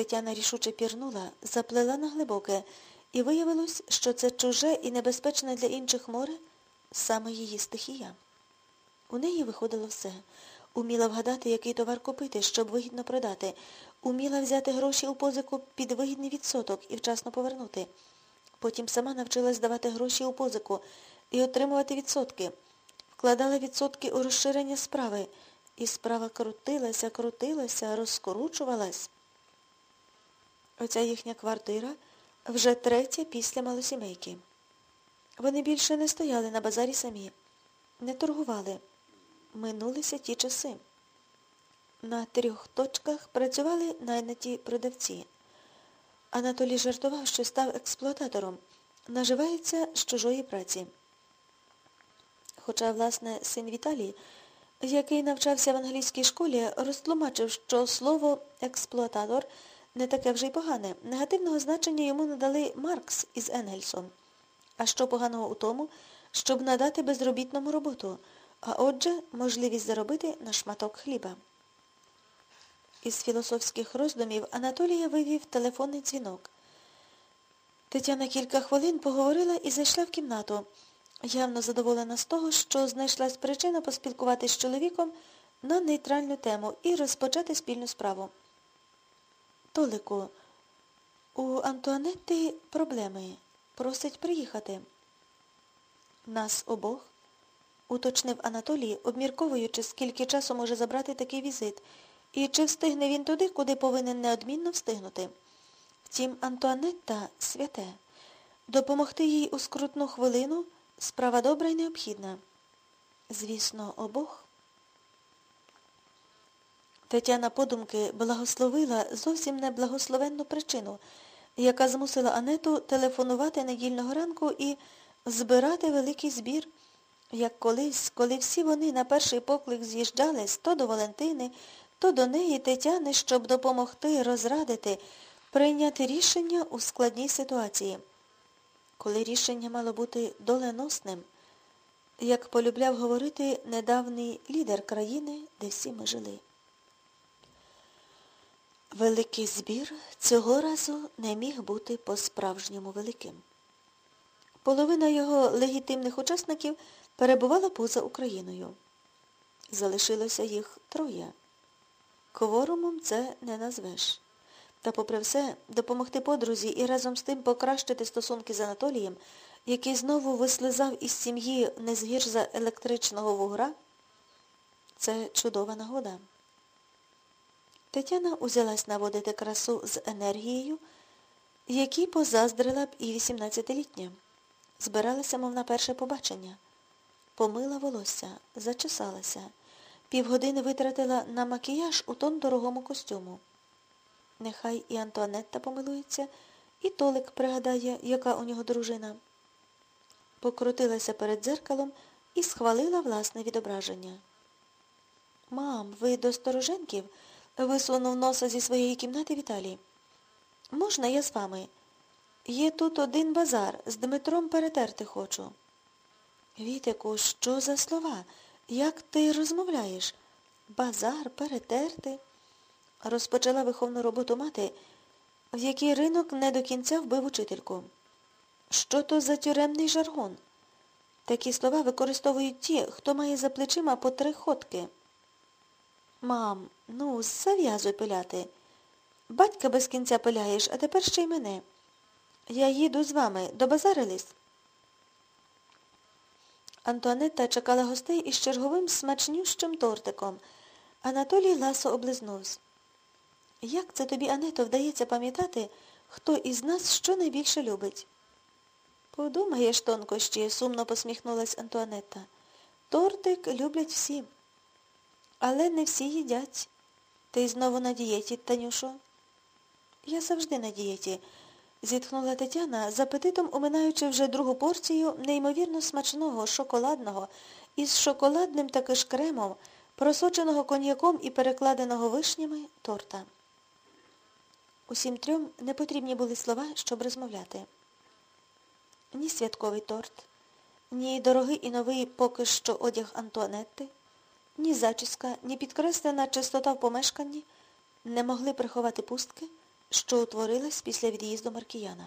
Тетяна рішуче пірнула, заплела на глибоке, і виявилось, що це чуже і небезпечне для інших море саме її стихія. У неї виходило все. Уміла вгадати, який товар купити, щоб вигідно продати. Уміла взяти гроші у позику під вигідний відсоток і вчасно повернути. Потім сама навчилась давати гроші у позику і отримувати відсотки. Вкладала відсотки у розширення справи. І справа крутилася, крутилася, розкоручувалась. Оця їхня квартира вже третя після малосімейки. Вони більше не стояли на базарі самі, не торгували. Минулися ті часи. На трьох точках працювали найняті продавці. Анатолій жартував, що став експлуататором, наживається з чужої праці. Хоча, власне, син Віталій, який навчався в англійській школі, розтлумачив, що слово експлуататор не таке вже й погане. Негативного значення йому надали Маркс із Енгельсом. А що поганого у тому, щоб надати безробітному роботу, а отже, можливість заробити на шматок хліба. Із філософських роздумів Анатолія вивів телефонний дзвінок. Тетяна кілька хвилин поговорила і зайшла в кімнату, явно задоволена з того, що знайшлась причина поспілкуватися з чоловіком на нейтральну тему і розпочати спільну справу. Толику, у Антуанетти проблеми. Просить приїхати. Нас обох, уточнив Анатолій, обмірковуючи, скільки часу може забрати такий візит, і чи встигне він туди, куди повинен неодмінно встигнути. Втім, Антуанетта святе. Допомогти їй у скрутну хвилину справа добра і необхідна. Звісно, обох. Тетяна подумки благословила зовсім неблагословенну причину, яка змусила Анету телефонувати недільного ранку і збирати великий збір, як колись, коли всі вони на перший поклик з'їжджались то до Валентини, то до неї Тетяни, щоб допомогти, розрадити, прийняти рішення у складній ситуації. Коли рішення мало бути доленосним, як полюбляв говорити недавній лідер країни, де всі ми жили. Великий збір цього разу не міг бути по-справжньому великим. Половина його легітимних учасників перебувала поза Україною. Залишилося їх троє. Кворумом це не назвеш. Та, попри все, допомогти подрузі і разом з тим покращити стосунки з Анатолієм, який знову вислизав із сім'ї не згірш за електричного вугра, це чудова нагода. Тетяна узялась наводити красу з енергією, якій позаздрила б і 18-літня. Збиралася, мов на перше побачення. Помила волосся, зачесалася. Півгодини витратила на макіяж у тон дорогому костюму. Нехай і Антуанетта помилується, і Толик пригадає, яка у нього дружина. Покрутилася перед дзеркалом і схвалила власне відображення. Мам, ви до стороженків? Висунув носа зі своєї кімнати Віталій. Можна я з вами? Є тут один базар, з Дмитром перетерти хочу. Вітику, що за слова? Як ти розмовляєш? Базар, перетерти? Розпочала виховну роботу мати, в якій ринок не до кінця вбив учительку. Що то за тюремний жаргон? Такі слова використовують ті, хто має за плечима по три ходки. Мам, ну, зав'язуй пиляти. Батька без кінця пиляєш, а тепер ще й мене. Я їду з вами. Добазарились? Антуанетта чекала гостей із черговим смачнющим тортиком. Анатолій ласо облизнувся. Як це тобі, Ането, вдається пам'ятати, хто із нас що найбільше любить? Подумаєш, тонкощі, сумно посміхнулась Антуанетта. Тортик люблять всі. Але не всі їдять. Ти знову на дієті, Танюшо? Я завжди на дієті, зітхнула Тетяна, з апетитом уминаючи вже другу порцію неймовірно смачного, шоколадного, із шоколадним таки ж кремом, просоченого коньяком і перекладеного вишнями торта. Усім трьом не потрібні були слова, щоб розмовляти. Ні святковий торт, ні дорогий і новий поки що одяг Антуанетти, ні зачіска, ні підкреслена чистота в помешканні не могли приховати пустки, що утворилась після від'їзду Маркіяна.